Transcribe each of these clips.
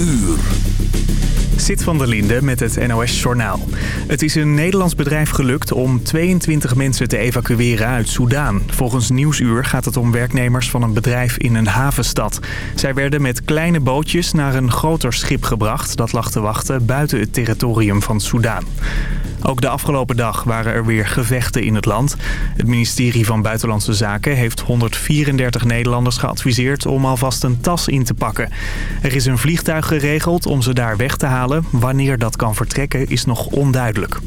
uur. Zit van der Linde met het NOS-journaal. Het is een Nederlands bedrijf gelukt om 22 mensen te evacueren uit Soudaan. Volgens Nieuwsuur gaat het om werknemers van een bedrijf in een havenstad. Zij werden met kleine bootjes naar een groter schip gebracht... dat lag te wachten buiten het territorium van Soudaan. Ook de afgelopen dag waren er weer gevechten in het land. Het ministerie van Buitenlandse Zaken heeft 134 Nederlanders geadviseerd om alvast een tas in te pakken. Er is een vliegtuig geregeld om ze daar weg te halen. Wanneer dat kan vertrekken is nog onduidelijk.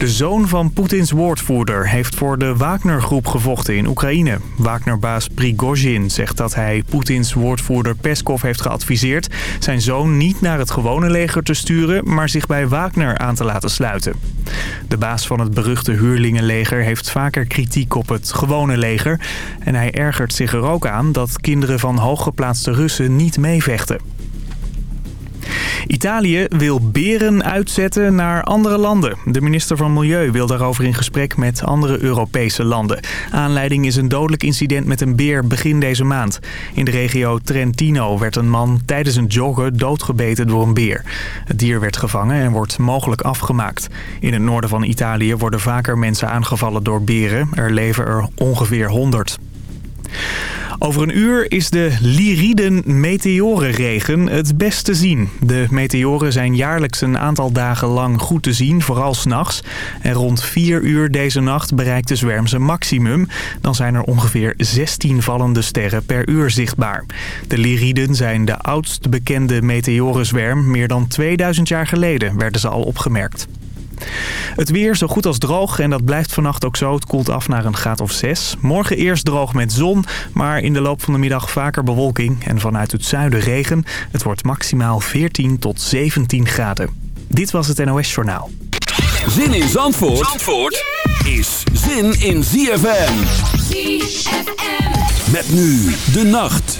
De zoon van Poetins woordvoerder heeft voor de Wagner-groep gevochten in Oekraïne. Wagner-baas Prigozhin zegt dat hij Poetins woordvoerder Peskov heeft geadviseerd... zijn zoon niet naar het gewone leger te sturen, maar zich bij Wagner aan te laten sluiten. De baas van het beruchte huurlingenleger heeft vaker kritiek op het gewone leger... en hij ergert zich er ook aan dat kinderen van hooggeplaatste Russen niet meevechten. Italië wil beren uitzetten naar andere landen. De minister van Milieu wil daarover in gesprek met andere Europese landen. Aanleiding is een dodelijk incident met een beer begin deze maand. In de regio Trentino werd een man tijdens een joggen doodgebeten door een beer. Het dier werd gevangen en wordt mogelijk afgemaakt. In het noorden van Italië worden vaker mensen aangevallen door beren. Er leven er ongeveer 100. Over een uur is de Lyriden meteorenregen het best te zien. De meteoren zijn jaarlijks een aantal dagen lang goed te zien, vooral s'nachts. En rond 4 uur deze nacht bereikt de zwerm zijn maximum. Dan zijn er ongeveer 16 vallende sterren per uur zichtbaar. De Lyriden zijn de oudst bekende meteorenzwerm. Meer dan 2000 jaar geleden werden ze al opgemerkt. Het weer zo goed als droog en dat blijft vannacht ook zo. Het koelt af naar een graad of 6. Morgen eerst droog met zon, maar in de loop van de middag vaker bewolking. En vanuit het zuiden regen. Het wordt maximaal 14 tot 17 graden. Dit was het NOS Journaal. Zin in Zandvoort, Zandvoort is zin in ZFM. ZFM. Met nu de nacht.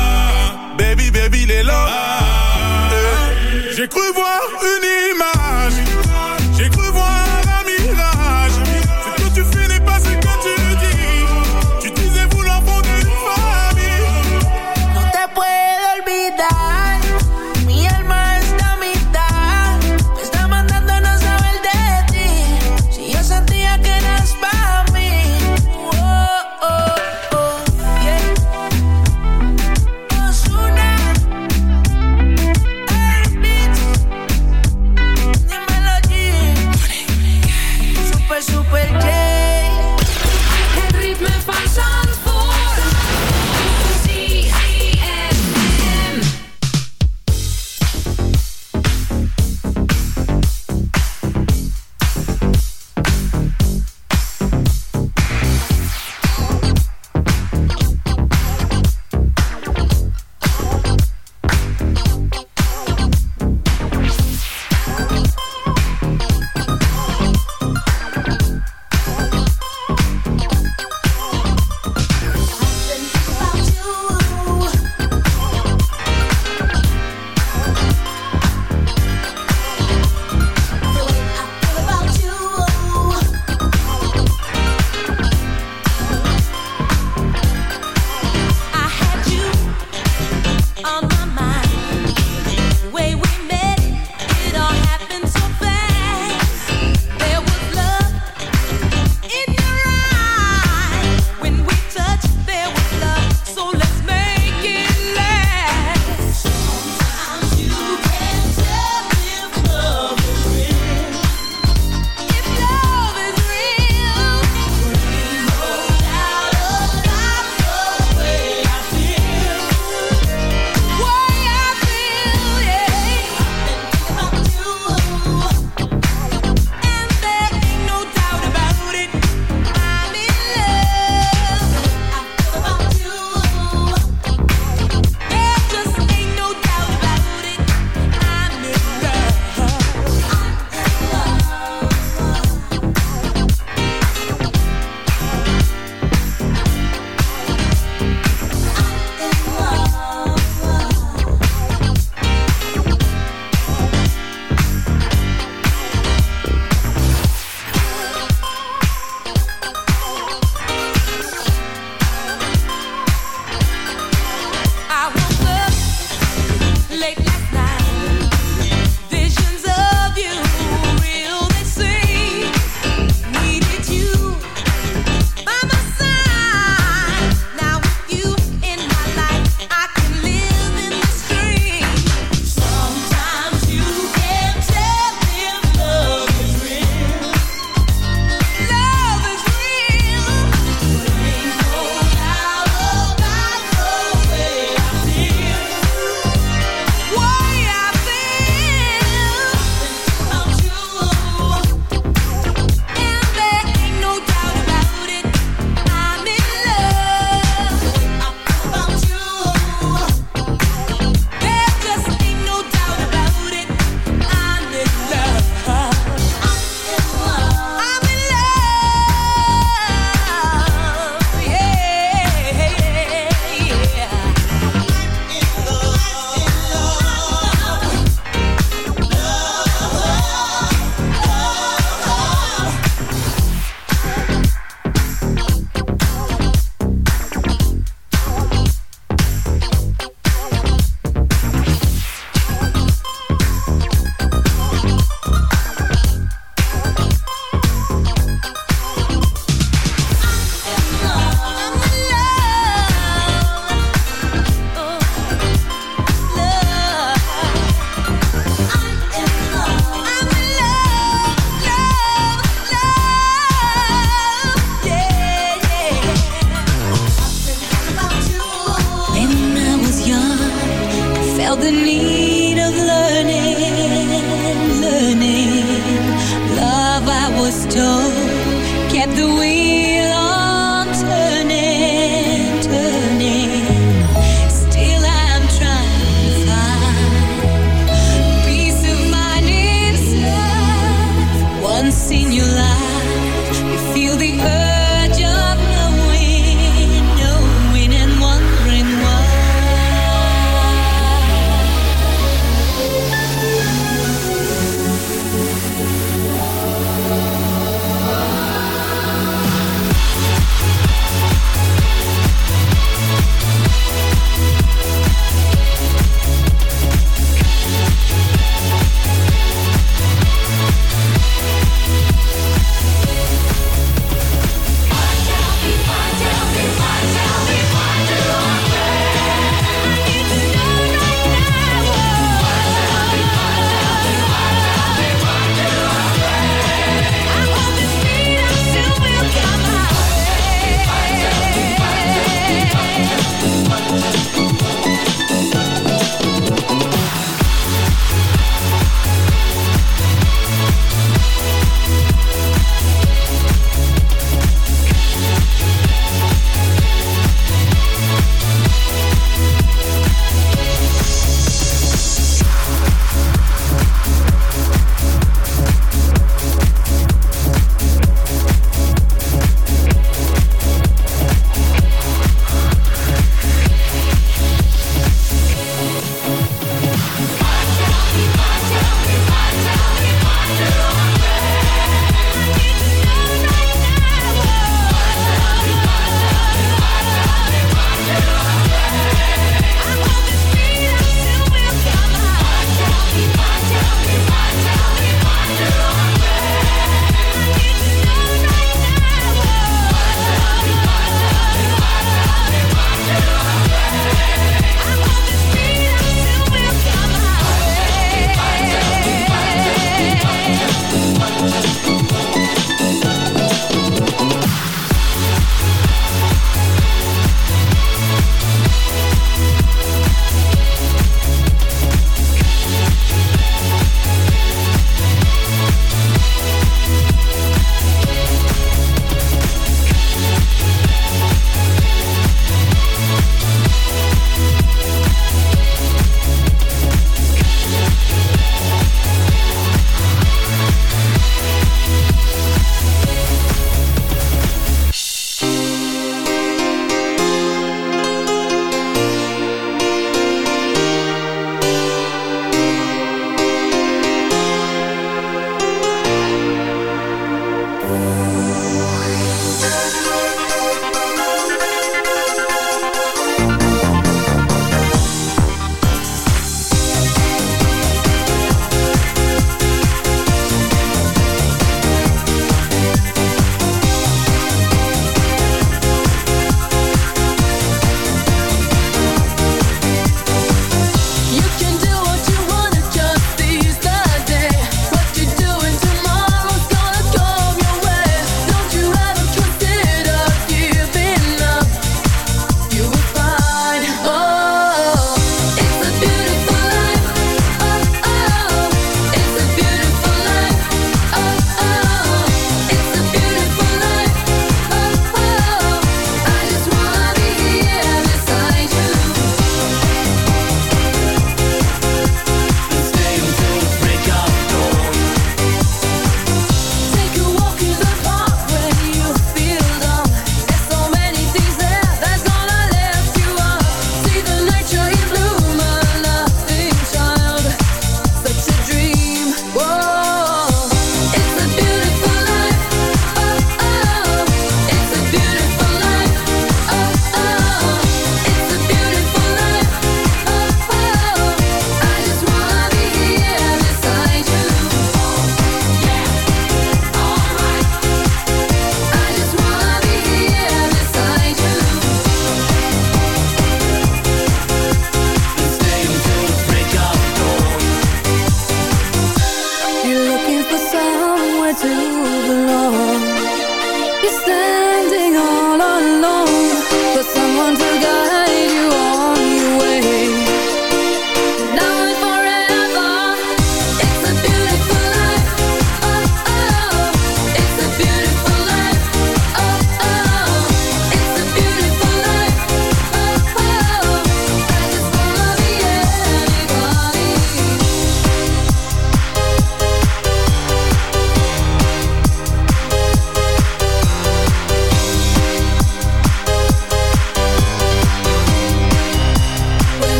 baby, baby, il J'ai cru voir une image.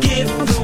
Give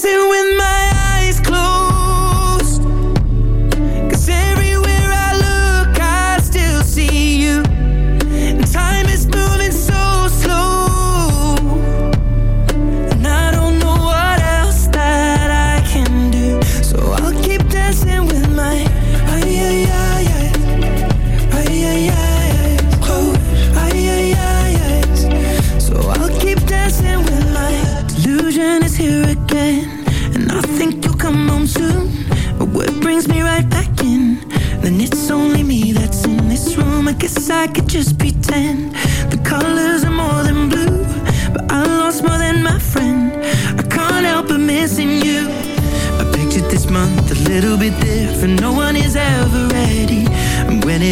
dancing with my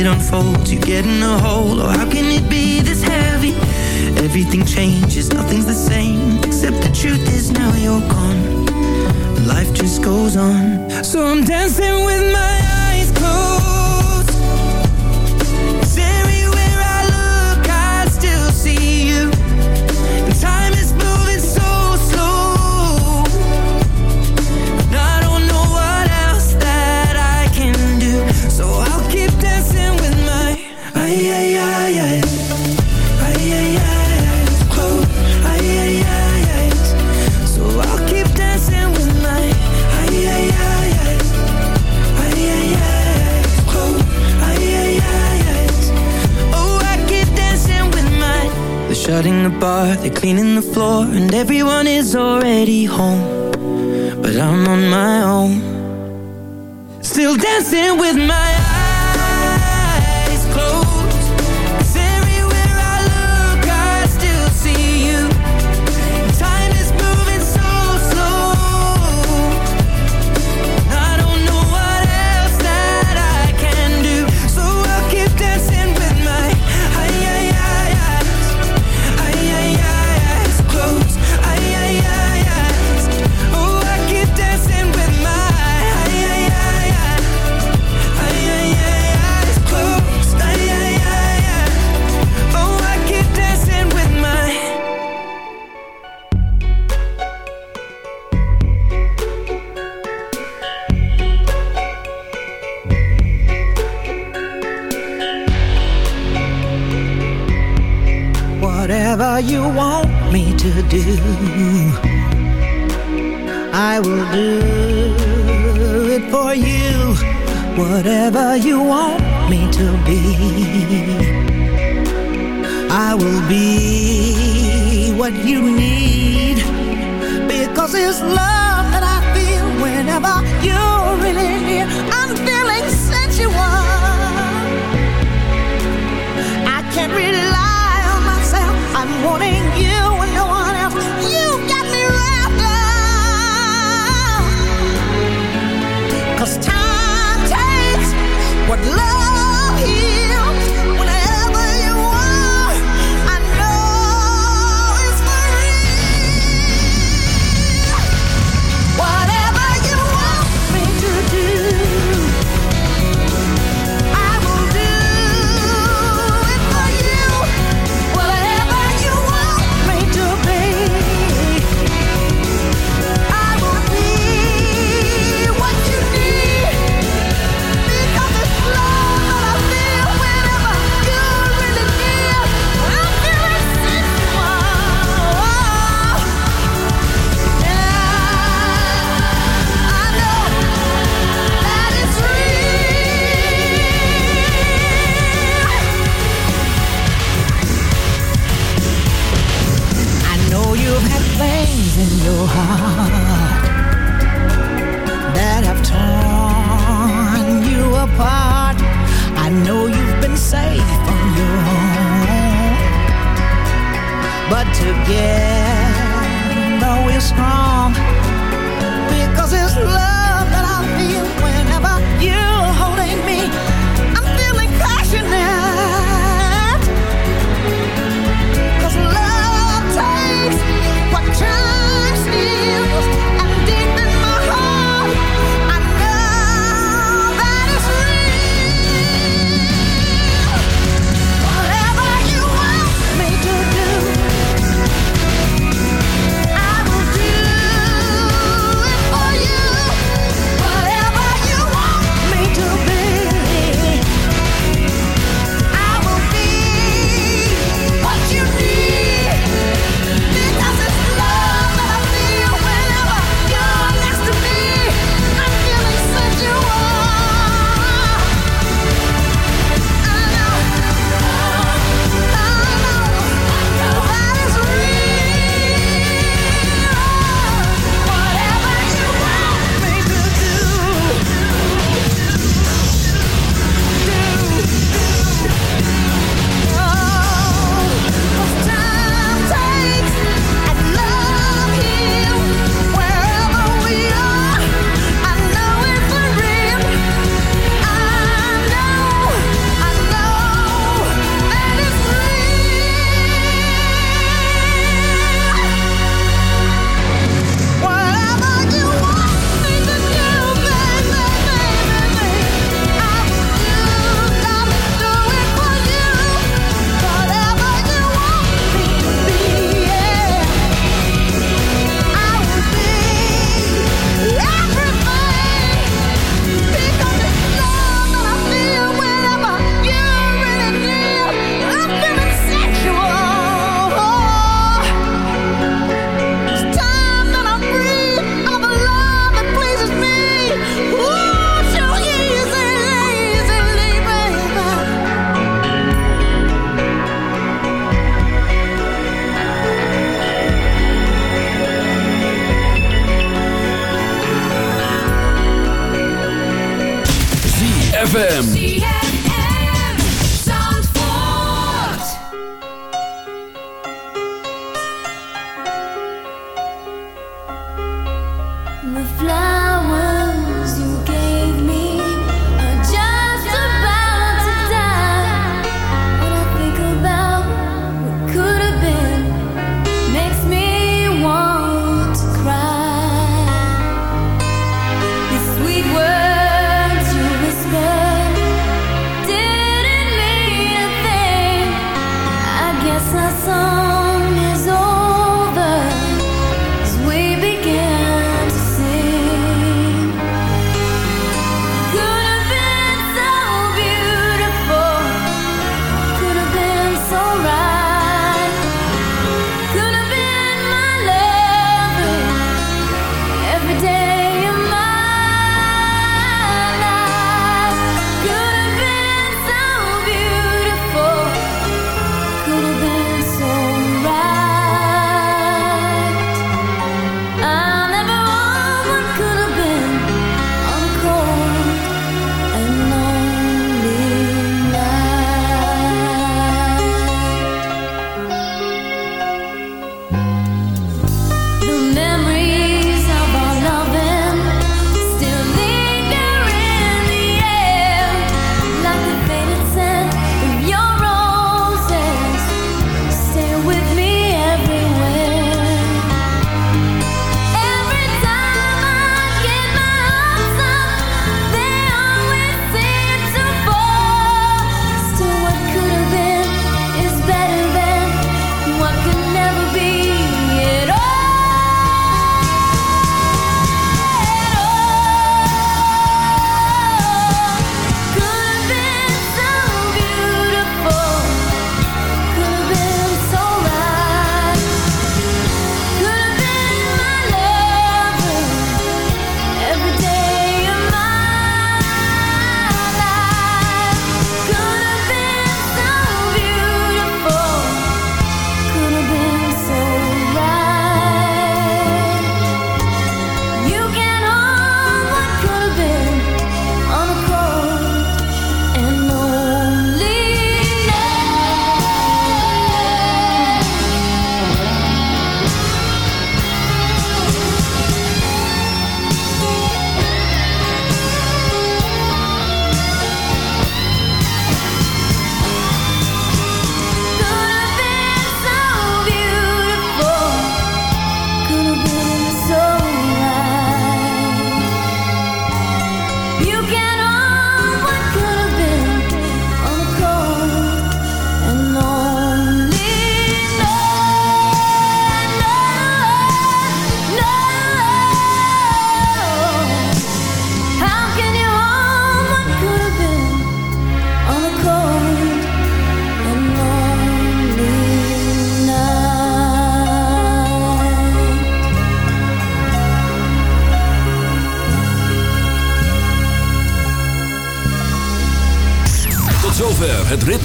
it unfolds You get in a hole, oh how can it be this heavy? Everything changes, nothing's the same Except the truth is now you're gone Life just goes on So I'm dancing with my And everyone is already home But I'm on my own. Still dancing with my